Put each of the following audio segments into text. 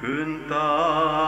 Cântați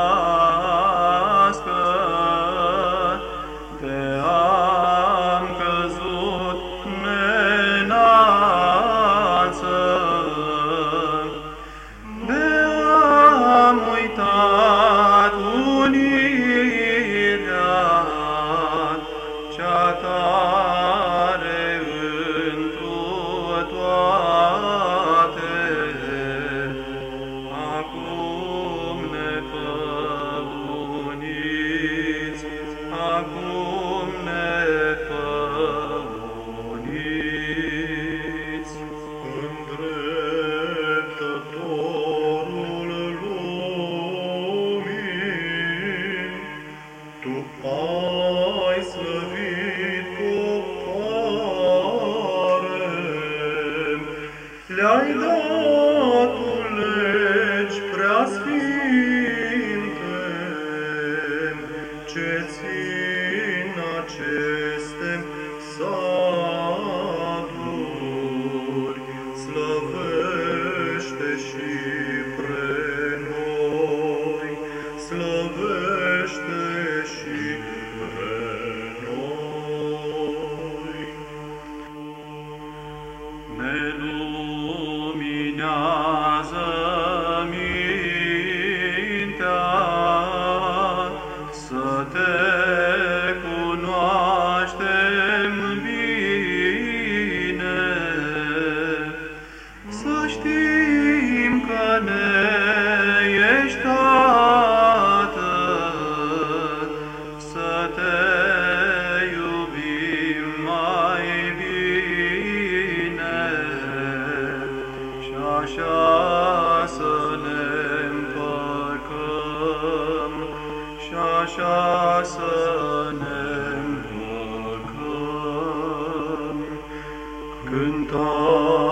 Shata. le-ai dat legi prea sfinte, ce țin aceste saturi, slăvește și ciasa sanem